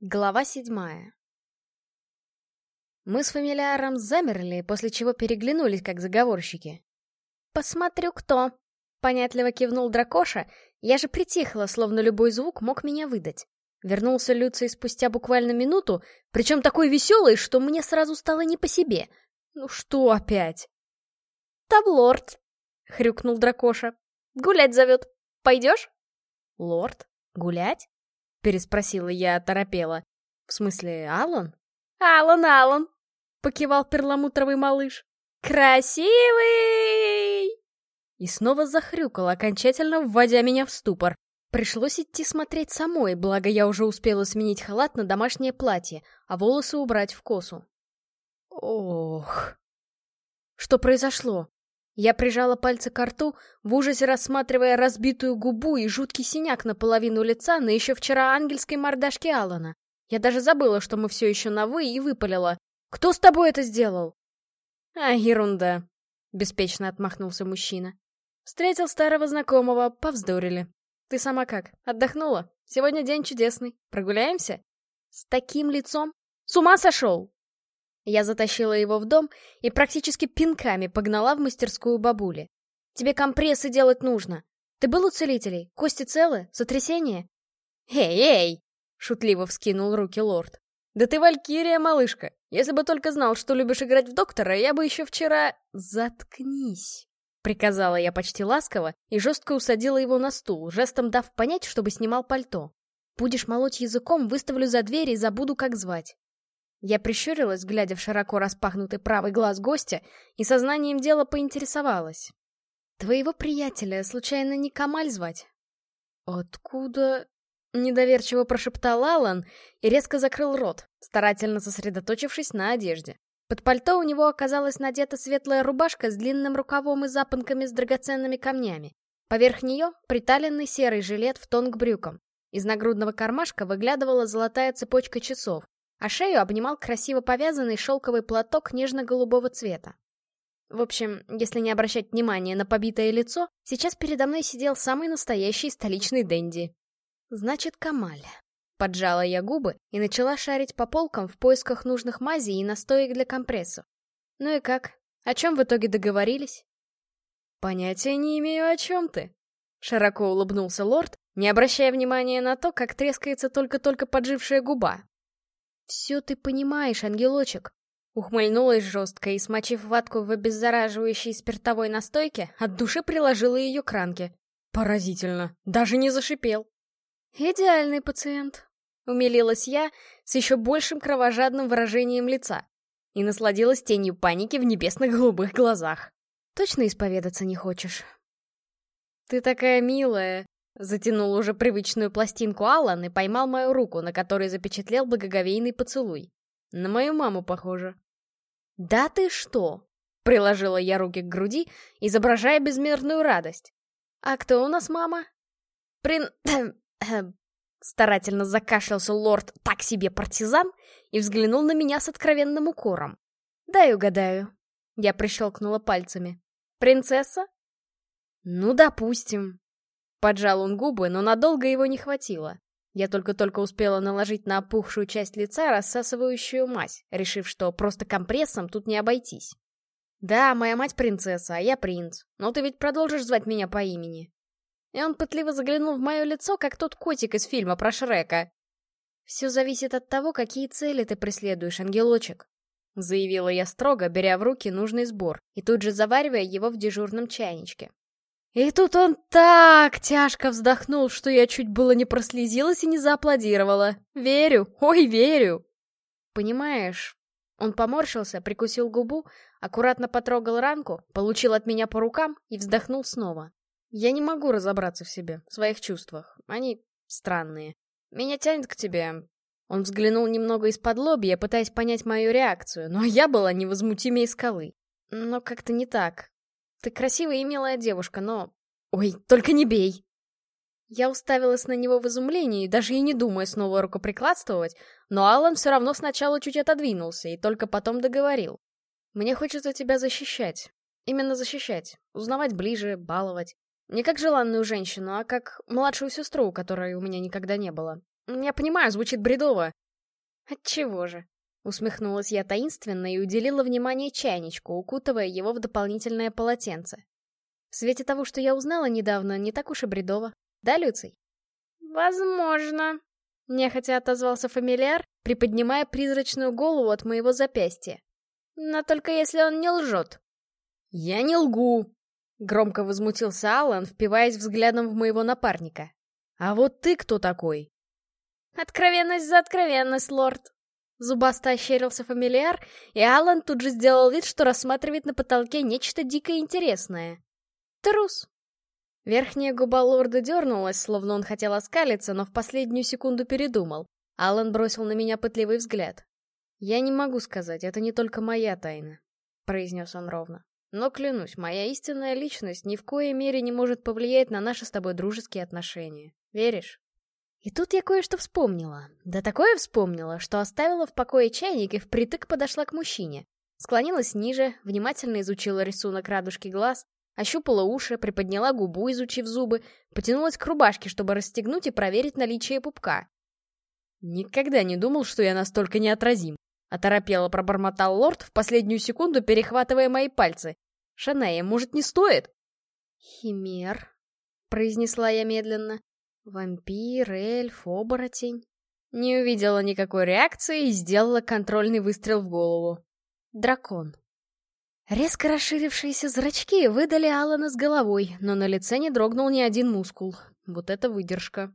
Глава седьмая Мы с фамилиаром замерли, после чего переглянулись, как заговорщики. «Посмотрю, кто!» — понятливо кивнул дракоша. Я же притихла, словно любой звук мог меня выдать. Вернулся Люций спустя буквально минуту, причем такой веселый, что мне сразу стало не по себе. Ну что опять? «Там лорд!» — хрюкнул дракоша. «Гулять зовет. Пойдешь?» «Лорд? Гулять?» — переспросила я оторопела. «В смысле, Алан?» «Алан, Алан!» — покивал перламутровый малыш. «Красивый!» И снова захрюкал, окончательно вводя меня в ступор. Пришлось идти смотреть самой, благо я уже успела сменить халат на домашнее платье, а волосы убрать в косу. Ох. Что произошло? Я прижала пальцы к рту, в ужасе рассматривая разбитую губу и жуткий синяк наполовину лица на еще вчера ангельской мордашке Алана. Я даже забыла, что мы все еще на «вы» и выпалила. «Кто с тобой это сделал?» «А, ерунда», — беспечно отмахнулся мужчина. «Встретил старого знакомого, повздорили. Ты сама как, отдохнула? Сегодня день чудесный. Прогуляемся?» «С таким лицом? С ума сошел!» Я затащила его в дом и практически пинками погнала в мастерскую бабули. «Тебе компрессы делать нужно. Ты был у целителей? Кости целы? Сотрясение?» «Эй, эй!» — шутливо вскинул руки лорд. «Да ты валькирия, малышка! Если бы только знал, что любишь играть в доктора, я бы еще вчера...» «Заткнись!» — приказала я почти ласково и жестко усадила его на стул, жестом дав понять, чтобы снимал пальто. «Будешь молоть языком, выставлю за дверь и забуду, как звать. Я прищурилась, глядя в широко распахнутый правый глаз гостя, и сознанием дела поинтересовалась. «Твоего приятеля, случайно, не Камаль звать?» «Откуда?» — недоверчиво прошептал Алан и резко закрыл рот, старательно сосредоточившись на одежде. Под пальто у него оказалась надета светлая рубашка с длинным рукавом и запонками с драгоценными камнями. Поверх нее приталенный серый жилет в тон к брюкам. Из нагрудного кармашка выглядывала золотая цепочка часов, а шею обнимал красиво повязанный шелковый платок нежно-голубого цвета. В общем, если не обращать внимания на побитое лицо, сейчас передо мной сидел самый настоящий столичный денди. Значит, Камаль. Поджала я губы и начала шарить по полкам в поисках нужных мазей и настоек для компрессов. Ну и как? О чем в итоге договорились? Понятия не имею, о чем ты. Широко улыбнулся лорд, не обращая внимания на то, как трескается только-только поджившая губа, «Все ты понимаешь, ангелочек!» Ухмыльнулась жестко и, смочив ватку в обеззараживающей спиртовой настойке, от души приложила ее к ранке. Поразительно, даже не зашипел. «Идеальный пациент», — умилилась я с еще большим кровожадным выражением лица и насладилась тенью паники в небесных голубых глазах. «Точно исповедаться не хочешь?» «Ты такая милая», Затянул уже привычную пластинку Аллан и поймал мою руку, на которой запечатлел благоговейный поцелуй. На мою маму похоже. «Да ты что?» — приложила я руки к груди, изображая безмерную радость. «А кто у нас мама?» «Прин...» Старательно закашлялся лорд так себе партизан и взглянул на меня с откровенным укором. «Дай угадаю». Я прищелкнула пальцами. «Принцесса?» «Ну, допустим», Поджал он губы, но надолго его не хватило. Я только-только успела наложить на опухшую часть лица рассасывающую мазь, решив, что просто компрессом тут не обойтись. «Да, моя мать принцесса, а я принц. Но ты ведь продолжишь звать меня по имени?» И он пытливо заглянул в мое лицо, как тот котик из фильма про Шрека. «Все зависит от того, какие цели ты преследуешь, ангелочек», заявила я строго, беря в руки нужный сбор и тут же заваривая его в дежурном чайничке. И тут он так тяжко вздохнул, что я чуть было не прослезилась и не зааплодировала. Верю, ой, верю. Понимаешь, он поморщился, прикусил губу, аккуратно потрогал ранку, получил от меня по рукам и вздохнул снова. Я не могу разобраться в себе, в своих чувствах. Они странные. Меня тянет к тебе. Он взглянул немного из-под лобья, пытаясь понять мою реакцию, но я была невозмутимее скалы. Но как-то не так. Ты красивая и милая девушка, но... Ой, только не бей!» Я уставилась на него в изумлении, даже и не думая снова рукоприкладствовать, но Алан все равно сначала чуть отодвинулся и только потом договорил. «Мне хочется тебя защищать. Именно защищать. Узнавать ближе, баловать. Не как желанную женщину, а как младшую сестру, которой у меня никогда не было. Я понимаю, звучит бредово, Отчего же? Усмехнулась я таинственно и уделила внимание чайничку, укутывая его в дополнительное полотенце. В свете того, что я узнала недавно, не так уж и бредово. Да, Люций? Возможно. Нехотя отозвался фамильяр, приподнимая призрачную голову от моего запястья. Но только если он не лжет. Я не лгу! Громко возмутился Алан, впиваясь взглядом в моего напарника. А вот ты кто такой? Откровенность за откровенность, лорд. Зубасто ощерился фамильяр, и Алан тут же сделал вид, что рассматривает на потолке нечто дико интересное. Трус. Верхняя губа лорда дернулась, словно он хотел оскалиться, но в последнюю секунду передумал. Алан бросил на меня пытливый взгляд. «Я не могу сказать, это не только моя тайна», — произнес он ровно. «Но клянусь, моя истинная личность ни в коей мере не может повлиять на наши с тобой дружеские отношения. Веришь?» И тут я кое-что вспомнила. Да такое вспомнила, что оставила в покое чайник и впритык подошла к мужчине. Склонилась ниже, внимательно изучила рисунок радужки глаз, ощупала уши, приподняла губу, изучив зубы, потянулась к рубашке, чтобы расстегнуть и проверить наличие пупка. «Никогда не думал, что я настолько неотразим», — оторопело пробормотал лорд, в последнюю секунду перехватывая мои пальцы. «Шанея, может, не стоит?» «Химер», — произнесла я медленно. Вампир, эльф, оборотень. Не увидела никакой реакции и сделала контрольный выстрел в голову. Дракон. Резко расширившиеся зрачки выдали Алана с головой, но на лице не дрогнул ни один мускул. Вот это выдержка.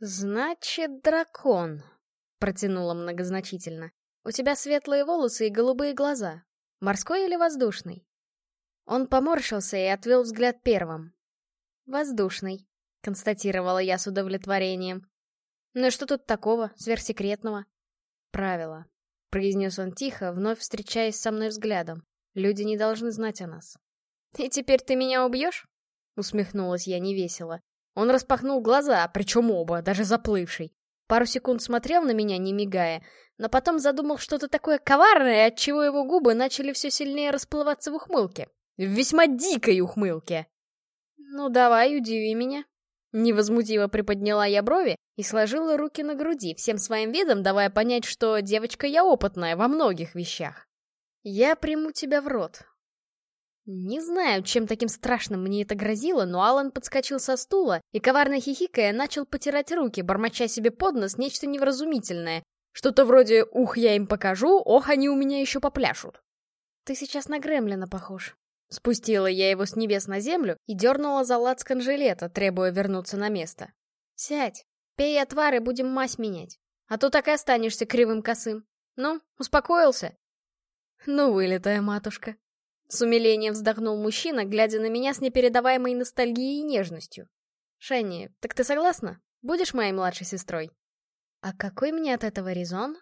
«Значит, дракон», — протянула многозначительно. «У тебя светлые волосы и голубые глаза. Морской или воздушный?» Он поморщился и отвел взгляд первым. «Воздушный», констатировала я с удовлетворением. «Ну и что тут такого, сверхсекретного?» «Правило», — произнес он тихо, вновь встречаясь со мной взглядом. «Люди не должны знать о нас». «И теперь ты меня убьешь?» — усмехнулась я невесело. Он распахнул глаза, причем оба, даже заплывший. Пару секунд смотрел на меня, не мигая, но потом задумал что-то такое коварное, отчего его губы начали все сильнее расплываться в ухмылке. В весьма дикой ухмылке. «Ну давай, удиви меня», Невозмутимо приподняла я брови и сложила руки на груди, всем своим видом давая понять, что девочка я опытная во многих вещах. Я приму тебя в рот. Не знаю, чем таким страшным мне это грозило, но Алан подскочил со стула и, коварно хихикая, начал потирать руки, бормоча себе под нос нечто невразумительное. Что-то вроде «Ух, я им покажу, ох, они у меня еще попляшут». Ты сейчас на Гремлина похож. Спустила я его с небес на землю и дернула за лацкан жилета, требуя вернуться на место. «Сядь, пей отвар и будем мазь менять. А то так и останешься кривым косым. Ну, успокоился?» «Ну, вылитая матушка». С умилением вздохнул мужчина, глядя на меня с непередаваемой ностальгией и нежностью. «Шенни, так ты согласна? Будешь моей младшей сестрой?» «А какой мне от этого резон?»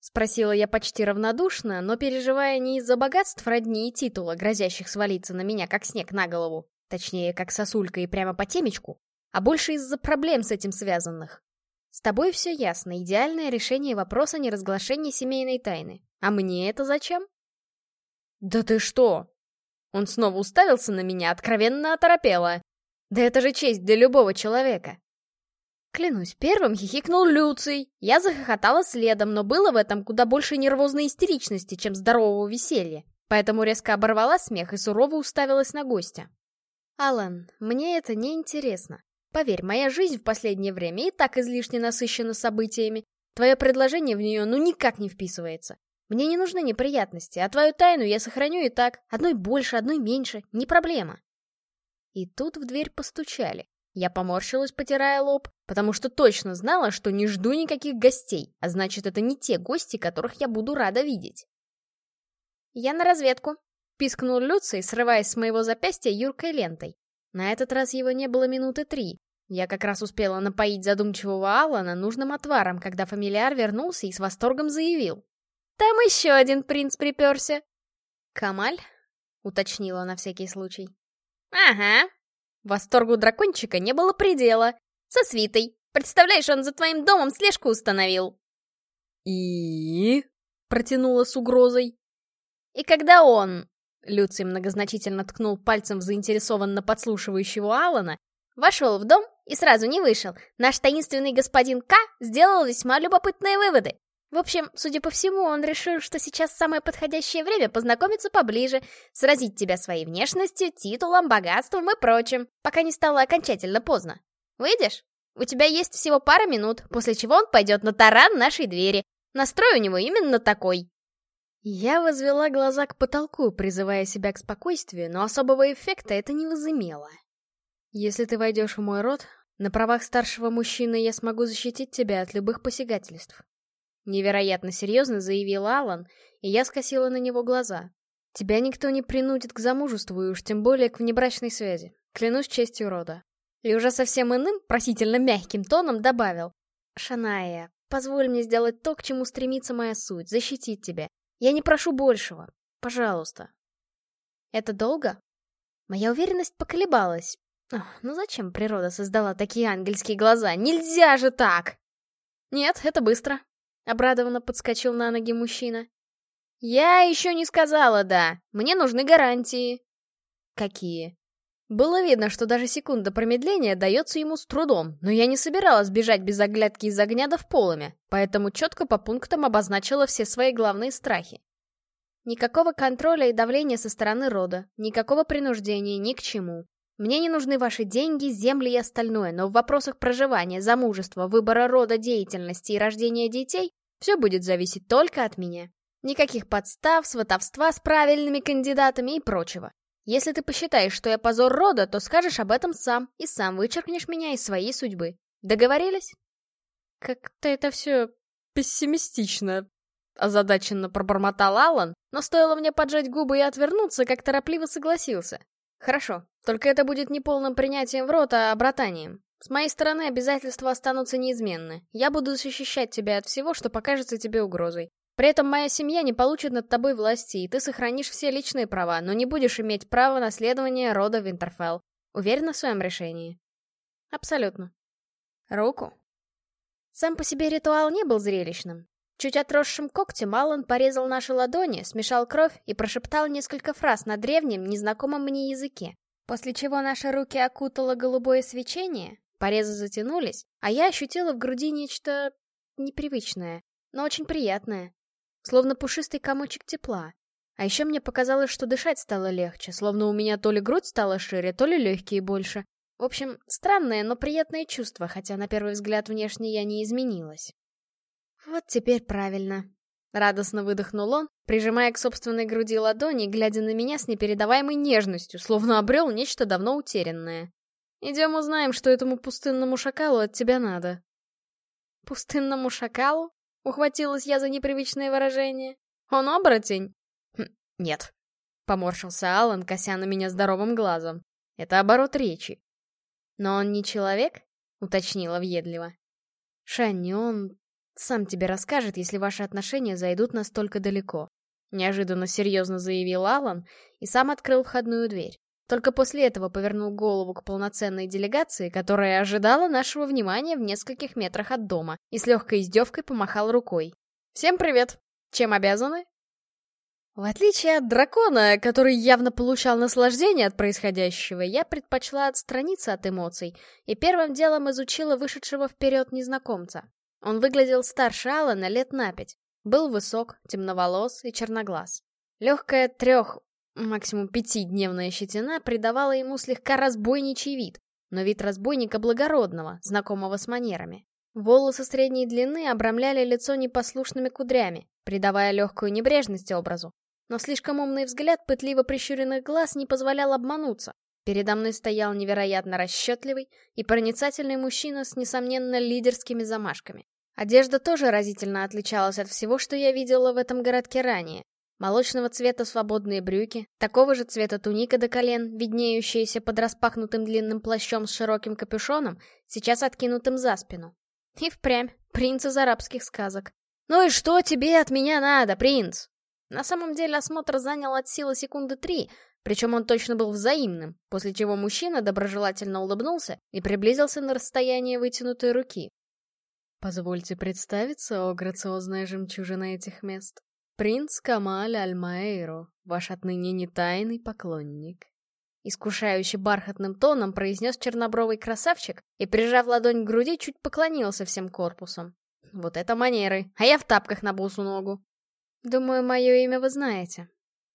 Спросила я почти равнодушно, но переживая не из-за богатств родни и титула, грозящих свалиться на меня, как снег на голову, точнее, как сосулька и прямо по темечку, а больше из-за проблем с этим связанных. С тобой все ясно, идеальное решение вопроса неразглашения семейной тайны. А мне это зачем? Да ты что? Он снова уставился на меня, откровенно оторопело. Да это же честь для любого человека. Клянусь, первым хихикнул Люций. Я захохотала следом, но было в этом куда больше нервозной истеричности, чем здорового веселья. Поэтому резко оборвала смех и сурово уставилась на гостя. «Алан, мне это не интересно. Поверь, моя жизнь в последнее время и так излишне насыщена событиями. Твое предложение в нее ну никак не вписывается. Мне не нужны неприятности, а твою тайну я сохраню и так. Одной больше, одной меньше. Не проблема». И тут в дверь постучали. Я поморщилась, потирая лоб, потому что точно знала, что не жду никаких гостей, а значит, это не те гости, которых я буду рада видеть. «Я на разведку», — пискнул Люций, срываясь с моего запястья юркой лентой. На этот раз его не было минуты три. Я как раз успела напоить задумчивого Алана нужным отваром, когда фамильяр вернулся и с восторгом заявил. «Там еще один принц приперся!» «Камаль?» — уточнила на всякий случай. «Ага», Восторгу дракончика не было предела. Со свитой. Представляешь, он за твоим домом слежку установил. И... протянула с угрозой. И когда он... Люций многозначительно ткнул пальцем в заинтересованно подслушивающего Алана, вошел в дом и сразу не вышел. Наш таинственный господин К сделал весьма любопытные выводы. В общем, судя по всему, он решил, что сейчас самое подходящее время познакомиться поближе, сразить тебя своей внешностью, титулом, богатством и прочим, пока не стало окончательно поздно. Выйдешь? У тебя есть всего пара минут, после чего он пойдет на таран нашей двери. Настрой у него именно такой. Я возвела глаза к потолку, призывая себя к спокойствию, но особого эффекта это не возымело. Если ты войдешь в мой род, на правах старшего мужчины я смогу защитить тебя от любых посягательств. Невероятно серьезно заявил Алан, и я скосила на него глаза. Тебя никто не принудит к замужеству, и уж тем более к внебрачной связи. Клянусь честью рода. И уже совсем иным, просительно мягким тоном добавил. Шаная, позволь мне сделать то, к чему стремится моя суть, защитить тебя. Я не прошу большего. Пожалуйста. Это долго? Моя уверенность поколебалась. Ох, ну зачем природа создала такие ангельские глаза? Нельзя же так! Нет, это быстро. Обрадованно подскочил на ноги мужчина. Я еще не сказала «да». Мне нужны гарантии. Какие? Было видно, что даже секунда промедления дается ему с трудом, но я не собиралась бежать без оглядки из огня в полыми, поэтому четко по пунктам обозначила все свои главные страхи. Никакого контроля и давления со стороны рода, никакого принуждения ни к чему. Мне не нужны ваши деньги, земли и остальное, но в вопросах проживания, замужества, выбора рода деятельности и рождения детей все будет зависеть только от меня. Никаких подстав, сватовства с правильными кандидатами и прочего. Если ты посчитаешь, что я позор рода, то скажешь об этом сам и сам вычеркнешь меня из своей судьбы. Договорились? Как-то это все пессимистично, озадаченно пробормотал Аллан, но стоило мне поджать губы и отвернуться, как торопливо согласился. Хорошо, только это будет не полным принятием в рот, а братанием. С моей стороны обязательства останутся неизменны. Я буду защищать тебя от всего, что покажется тебе угрозой. При этом моя семья не получит над тобой власти, и ты сохранишь все личные права, но не будешь иметь права наследования рода Винтерфелл. Уверена в своем решении? Абсолютно. Руку. Сам по себе ритуал не был зрелищным. Чуть отросшим когтем Аллан порезал наши ладони, смешал кровь и прошептал несколько фраз на древнем, незнакомом мне языке. После чего наши руки окутало голубое свечение, порезы затянулись, а я ощутила в груди нечто непривычное, но очень приятное. Словно пушистый комочек тепла. А еще мне показалось, что дышать стало легче, словно у меня то ли грудь стала шире, то ли легкие больше. В общем, странное, но приятное чувство, хотя на первый взгляд внешне я не изменилась. Вот теперь правильно. Радостно выдохнул он, прижимая к собственной груди ладони, глядя на меня с непередаваемой нежностью, словно обрел нечто давно утерянное. Идем узнаем, что этому пустынному шакалу от тебя надо. Пустынному шакалу? Ухватилась я за непривычное выражение. Он оборотень? Хм, нет. Поморщился Алан, кося на меня здоровым глазом. Это оборот речи. Но он не человек? Уточнила въедливо. Шанни, он сам тебе расскажет, если ваши отношения зайдут настолько далеко. Неожиданно серьезно заявил Алан и сам открыл входную дверь. Только после этого повернул голову к полноценной делегации, которая ожидала нашего внимания в нескольких метрах от дома, и с легкой издевкой помахал рукой. «Всем привет! Чем обязаны?» В отличие от дракона, который явно получал наслаждение от происходящего, я предпочла отстраниться от эмоций и первым делом изучила вышедшего вперед незнакомца. Он выглядел старше Алана лет на пять, был высок, темноволос и черноглаз. Легкая трех, максимум пятидневная щетина придавала ему слегка разбойничий вид, но вид разбойника благородного, знакомого с манерами. Волосы средней длины обрамляли лицо непослушными кудрями, придавая легкую небрежность образу. Но слишком умный взгляд пытливо прищуренных глаз не позволял обмануться. Передо мной стоял невероятно расчетливый и проницательный мужчина с, несомненно, лидерскими замашками. Одежда тоже разительно отличалась от всего, что я видела в этом городке ранее. Молочного цвета свободные брюки, такого же цвета туника до колен, виднеющаяся под распахнутым длинным плащом с широким капюшоном, сейчас откинутым за спину. И впрямь, принц из арабских сказок. «Ну и что тебе от меня надо, принц?» На самом деле осмотр занял от силы секунды три, причем он точно был взаимным, после чего мужчина доброжелательно улыбнулся и приблизился на расстояние вытянутой руки. «Позвольте представиться, о грациозная жемчужина этих мест. «Принц Камаль Альмаэйро, ваш отныне не тайный поклонник». Искушающий бархатным тоном произнес чернобровый красавчик и, прижав ладонь к груди, чуть поклонился всем корпусом. Вот это манеры, а я в тапках на босу ногу. Думаю, мое имя вы знаете.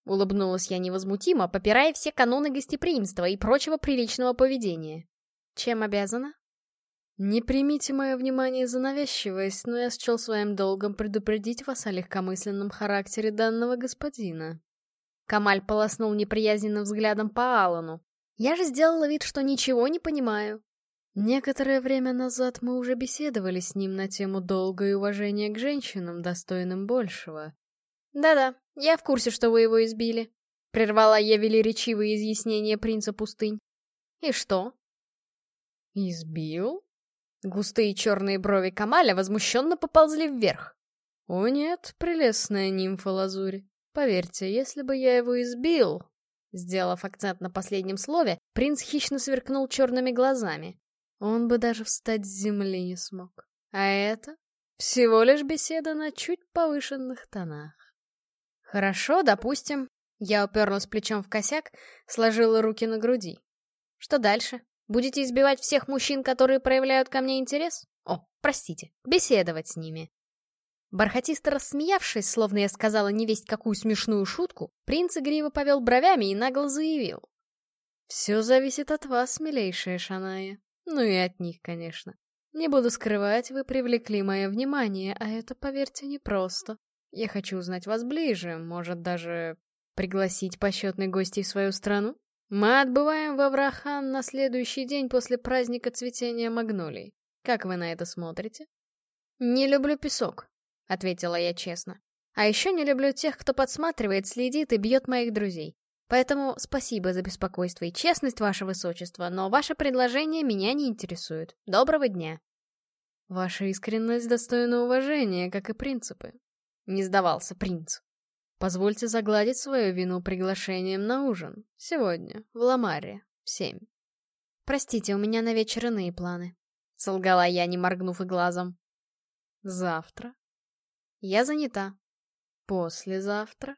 Улыбнулась я невозмутимо, попирая все каноны гостеприимства и прочего приличного поведения. Чем обязана? Не примите мое внимание за навязчивость, но я счел своим долгом предупредить вас о легкомысленном характере данного господина. Камаль полоснул неприязненным взглядом по Аллану. Я же сделала вид, что ничего не понимаю. Некоторое время назад мы уже беседовали с ним на тему долга и уважения к женщинам, достойным большего. «Да-да, я в курсе, что вы его избили», — прервала я велеречивые изъяснения принца пустынь. «И что?» «Избил?» Густые черные брови Камаля возмущенно поползли вверх. «О нет, прелестная нимфа Лазурь. Поверьте, если бы я его избил...» Сделав акцент на последнем слове, принц хищно сверкнул черными глазами. Он бы даже встать с земли не смог. А это всего лишь беседа на чуть повышенных тонах. Хорошо, допустим. Я уперлась плечом в косяк, сложила руки на груди. Что дальше? Будете избивать всех мужчин, которые проявляют ко мне интерес? О, простите, беседовать с ними. Бархатисто рассмеявшись, словно я сказала невесть какую смешную шутку, принц игриво повел бровями и нагло заявил. «Все зависит от вас, милейшая Шаная. Ну и от них, конечно. Не буду скрывать, вы привлекли мое внимание, а это, поверьте, непросто. Я хочу узнать вас ближе, может, даже пригласить почетных гостей в свою страну? Мы отбываем в Аврахан на следующий день после праздника цветения магнолий. Как вы на это смотрите? Не люблю песок, — ответила я честно. А еще не люблю тех, кто подсматривает, следит и бьет моих друзей. Поэтому спасибо за беспокойство и честность, ваше высочество, но ваше предложение меня не интересует. Доброго дня. Ваша искренность достойна уважения, как и принципы. Не сдавался принц. Позвольте загладить свою вину приглашением на ужин. Сегодня, в Ламаре, в семь. Простите, у меня на вечер иные планы. Солгала я, не моргнув и глазом. Завтра? Я занята. Послезавтра?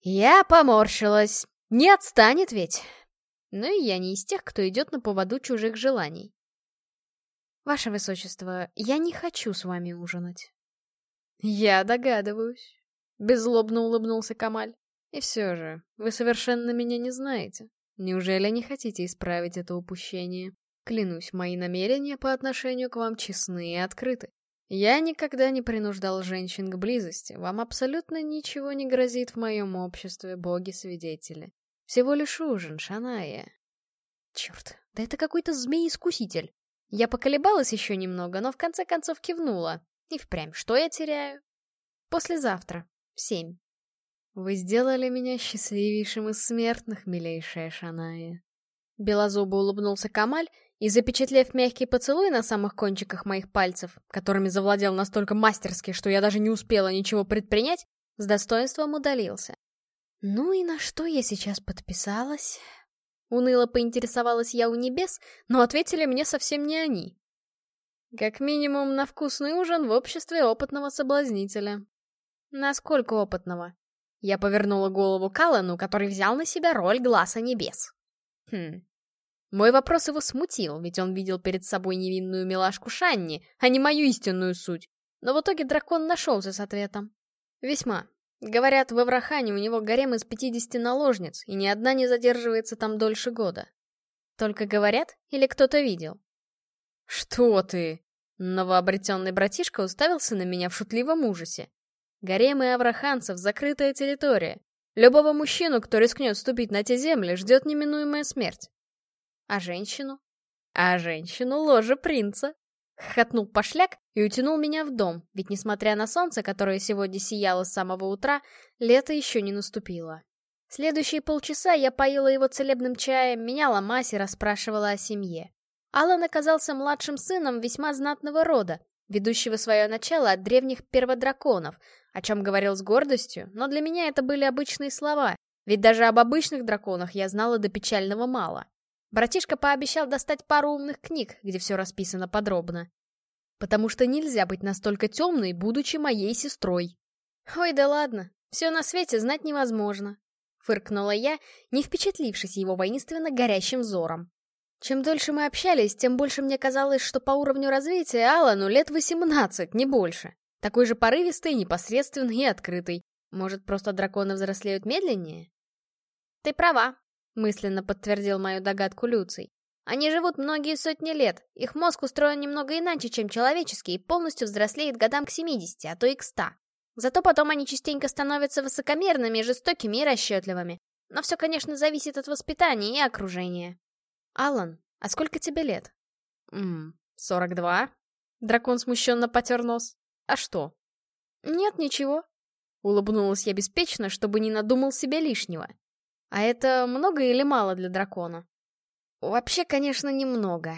Я поморщилась. Не отстанет ведь. Ну и я не из тех, кто идет на поводу чужих желаний. Ваше Высочество, я не хочу с вами ужинать. Я догадываюсь. Беззлобно улыбнулся Камаль. И все же, вы совершенно меня не знаете. Неужели не хотите исправить это упущение? Клянусь, мои намерения по отношению к вам честны и открыты. Я никогда не принуждал женщин к близости. Вам абсолютно ничего не грозит в моем обществе, боги-свидетели. Всего лишь ужин, Шаная. Черт, да это какой-то змей-искуситель. Я поколебалась еще немного, но в конце концов кивнула. И впрямь, что я теряю? Послезавтра, семь. Вы сделали меня счастливейшим из смертных, милейшая Шаная. Белозубо улыбнулся Камаль и, запечатлев мягкий поцелуй на самых кончиках моих пальцев, которыми завладел настолько мастерски, что я даже не успела ничего предпринять, с достоинством удалился. Ну и на что я сейчас подписалась? Уныло поинтересовалась я у небес, но ответили мне совсем не они. Как минимум на вкусный ужин в обществе опытного соблазнителя. Насколько опытного? Я повернула голову Калану, который взял на себя роль глаза небес. Хм, мой вопрос его смутил, ведь он видел перед собой невинную милашку Шанни, а не мою истинную суть. Но в итоге дракон нашелся с ответом. Весьма. Говорят, в Эврахане у него гарем из 50 наложниц, и ни одна не задерживается там дольше года. Только говорят, или кто-то видел? Что ты? Новообретенный братишка уставился на меня в шутливом ужасе. Гаремы авраханцев — закрытая территория. Любого мужчину, кто рискнет ступить на те земли, ждет неминуемая смерть. А женщину? А женщину ложе принца. Хохотнул пошляк и утянул меня в дом, ведь несмотря на солнце, которое сегодня сияло с самого утра, лето еще не наступило. Следующие полчаса я поила его целебным чаем, меняла мазь и расспрашивала о семье. Аллан оказался младшим сыном весьма знатного рода, ведущего свое начало от древних перводраконов, о чем говорил с гордостью, но для меня это были обычные слова, ведь даже об обычных драконах я знала до печального мало. Братишка пообещал достать пару умных книг, где все расписано подробно. Потому что нельзя быть настолько темной, будучи моей сестрой. Ой, да ладно, все на свете знать невозможно. Фыркнула я, не впечатлившись его воинственно горящим взором. Чем дольше мы общались, тем больше мне казалось, что по уровню развития Алану лет 18, не больше. Такой же порывистый, непосредственный и открытый. Может, просто драконы взрослеют медленнее? Ты права, мысленно подтвердил мою догадку Люций. Они живут многие сотни лет, их мозг устроен немного иначе, чем человеческий, и полностью взрослеет годам к 70, а то и к 100. Зато потом они частенько становятся высокомерными, жестокими и расчетливыми. Но все, конечно, зависит от воспитания и окружения. «Алан, а сколько тебе лет?» «Ммм, сорок два?» Дракон смущенно потер нос. «А что?» «Нет, ничего». Улыбнулась я беспечно, чтобы не надумал себе лишнего. «А это много или мало для дракона?» «Вообще, конечно, немного».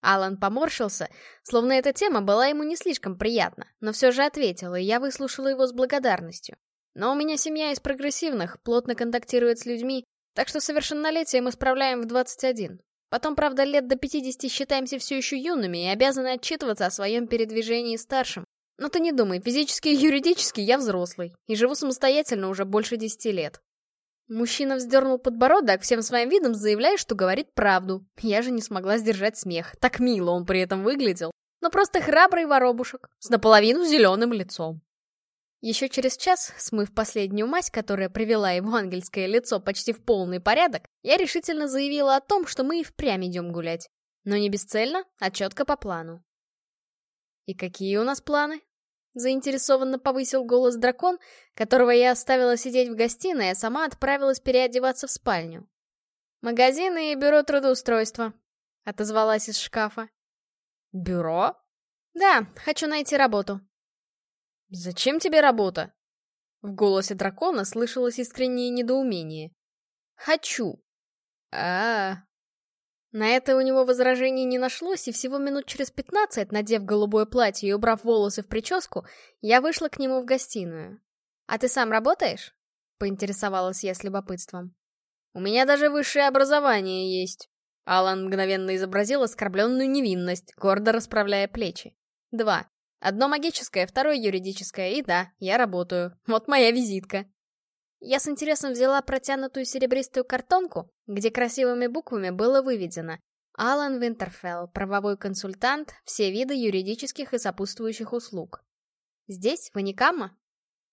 Алан поморщился, словно эта тема была ему не слишком приятна, но все же ответил, и я выслушала его с благодарностью. Но у меня семья из прогрессивных, плотно контактирует с людьми, так что совершеннолетие мы справляем в 21. Потом, правда, лет до 50 считаемся все еще юными и обязаны отчитываться о своем передвижении старшим. Но ты не думай, физически и юридически я взрослый, и живу самостоятельно уже больше 10 лет. Мужчина вздернул подбородок, всем своим видом заявляя, что говорит правду. Я же не смогла сдержать смех. Так мило он при этом выглядел. Но просто храбрый воробушек, с наполовину зеленым лицом. Еще через час, смыв последнюю мазь, которая привела его ангельское лицо почти в полный порядок, я решительно заявила о том, что мы и впрямь идем гулять. Но не бесцельно, а четко по плану. «И какие у нас планы?» Заинтересованно повысил голос дракон, которого я оставила сидеть в гостиной, а сама отправилась переодеваться в спальню. «Магазины и бюро трудоустройства», — отозвалась из шкафа. «Бюро?» «Да, хочу найти работу», «Зачем тебе работа?» В голосе дракона слышалось искреннее недоумение. «Хочу». А, -а, а На это у него возражений не нашлось, и всего минут через пятнадцать, надев голубое платье и убрав волосы в прическу, я вышла к нему в гостиную. «А ты сам работаешь?» — поинтересовалась я с любопытством. «У меня даже высшее образование есть». Алан мгновенно изобразил оскорбленную невинность, гордо расправляя плечи. «Два. Одно магическое, второе юридическое, и да, я работаю. Вот моя визитка. Я с интересом взяла протянутую серебристую картонку, где красивыми буквами было выведено «Алан Винтерфелл, правовой консультант, все виды юридических и сопутствующих услуг». «Здесь, в Аникама?»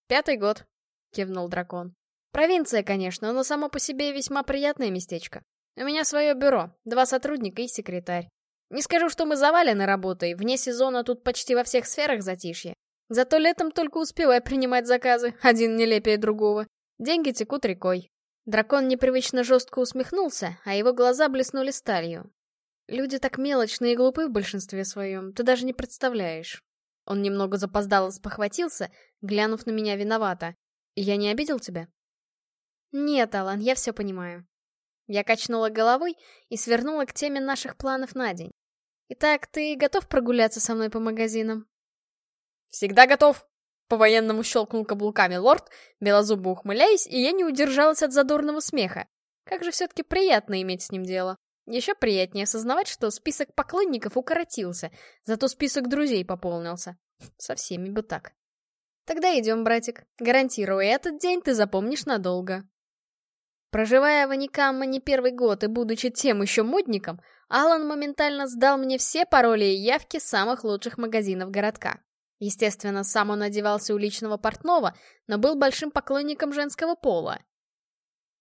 «Пятый год», — кивнул дракон. «Провинция, конечно, но само по себе весьма приятное местечко. У меня свое бюро, два сотрудника и секретарь. Не скажу, что мы завалены работой, вне сезона тут почти во всех сферах затишье. Зато летом только успеваю принимать заказы, один нелепее другого. Деньги текут рекой. Дракон непривычно жестко усмехнулся, а его глаза блеснули сталью. Люди так мелочные и глупы в большинстве своем, ты даже не представляешь. Он немного запоздало спохватился, глянув на меня виновато. Я не обидел тебя? Нет, Алан, я все понимаю. Я качнула головой и свернула к теме наших планов на день. Итак, ты готов прогуляться со мной по магазинам? Всегда готов. По-военному щелкнул каблуками лорд, белозубо ухмыляясь, и я не удержалась от задорного смеха. Как же все-таки приятно иметь с ним дело. Еще приятнее осознавать, что список поклонников укоротился, зато список друзей пополнился. Со всеми бы так. Тогда идем, братик. Гарантирую, этот день ты запомнишь надолго. Проживая в Аникамма не первый год и будучи тем еще модником, Алан моментально сдал мне все пароли и явки самых лучших магазинов городка. Естественно, сам он одевался у личного портного, но был большим поклонником женского пола.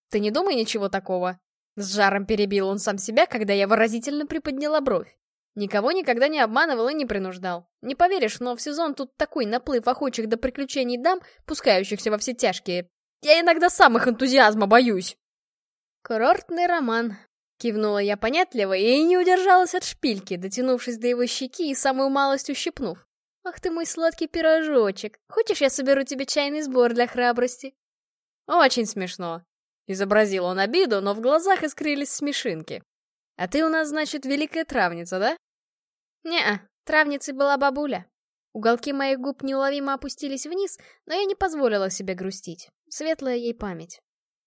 «Ты не думай ничего такого!» С жаром перебил он сам себя, когда я выразительно приподняла бровь. Никого никогда не обманывал и не принуждал. Не поверишь, но в сезон тут такой наплыв охочих до приключений дам, пускающихся во все тяжкие. Я иногда сам их энтузиазма боюсь. «Курортный роман», — кивнула я понятливо и не удержалась от шпильки, дотянувшись до его щеки и самую малость ущипнув. «Ах ты мой сладкий пирожочек! Хочешь, я соберу тебе чайный сбор для храбрости?» «Очень смешно», — изобразил он обиду, но в глазах искрились смешинки. «А ты у нас, значит, великая травница, да?» «Не-а, травницей была бабуля». Уголки моих губ неуловимо опустились вниз, но я не позволила себе грустить. Светлая ей память.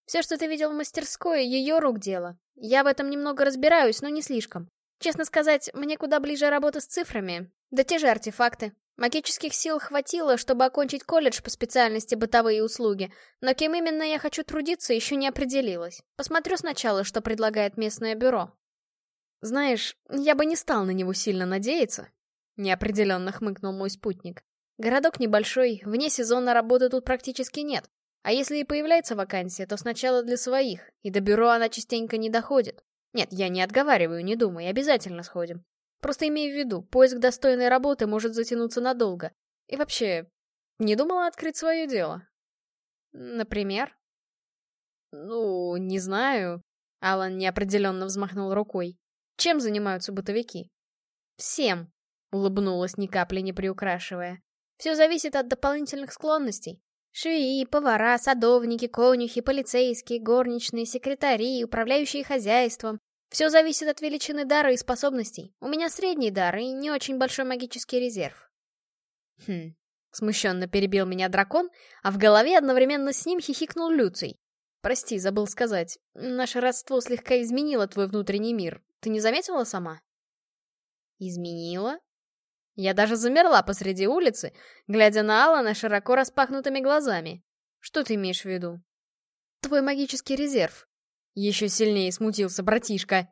Все, что ты видел в мастерской, ее рук дело. Я в этом немного разбираюсь, но не слишком. Честно сказать, мне куда ближе работа с цифрами. Да те же артефакты. Магических сил хватило, чтобы окончить колледж по специальности бытовые услуги, но кем именно я хочу трудиться, еще не определилась. Посмотрю сначала, что предлагает местное бюро. Знаешь, я бы не стал на него сильно надеяться. Неопределенно хмыкнул мой спутник. Городок небольшой, вне сезона работы тут практически нет. А если и появляется вакансия, то сначала для своих, и до бюро она частенько не доходит. Нет, я не отговариваю, не думай, обязательно сходим. Просто имей в виду, поиск достойной работы может затянуться надолго. И вообще, не думала открыть свое дело? Например? Ну, не знаю. Алан неопределенно взмахнул рукой. Чем занимаются бытовики? Всем, улыбнулась ни капли не приукрашивая. Все зависит от дополнительных склонностей. Швеи, повара, садовники, конюхи, полицейские, горничные, секретари, управляющие хозяйством. Все зависит от величины дара и способностей. У меня средний дар и не очень большой магический резерв. Хм, смущенно перебил меня дракон, а в голове одновременно с ним хихикнул Люций. Прости, забыл сказать. Наше родство слегка изменило твой внутренний мир. Ты не заметила сама? Изменило? Я даже замерла посреди улицы, глядя на Алана широко распахнутыми глазами. Что ты имеешь в виду? Твой магический резерв. Еще сильнее смутился братишка.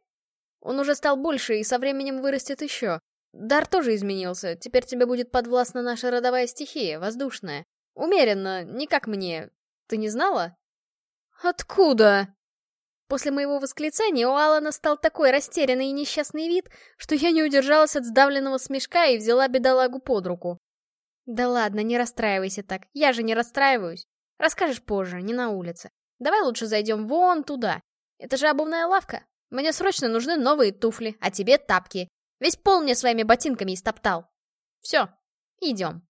Он уже стал больше и со временем вырастет еще. Дар тоже изменился, теперь тебе будет подвластна наша родовая стихия, воздушная. Умеренно, не как мне. Ты не знала? Откуда? После моего восклицания у Алана стал такой растерянный и несчастный вид, что я не удержалась от сдавленного смешка и взяла бедолагу под руку. «Да ладно, не расстраивайся так, я же не расстраиваюсь. Расскажешь позже, не на улице. Давай лучше зайдем вон туда. Это же обувная лавка. Мне срочно нужны новые туфли, а тебе тапки. Весь пол мне своими ботинками истоптал. Все, идем».